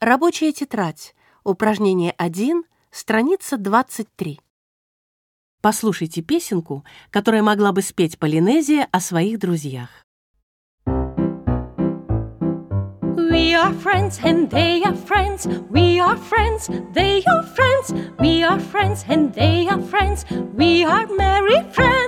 Рабочая тетрадь. Упражнение 1, страница 23. Послушайте песенку, которая могла бы спеть Полинезия о своих друзьях. We are friends and they are friends. We are friends, they are friends. We are friends and they are friends. We are merry friends.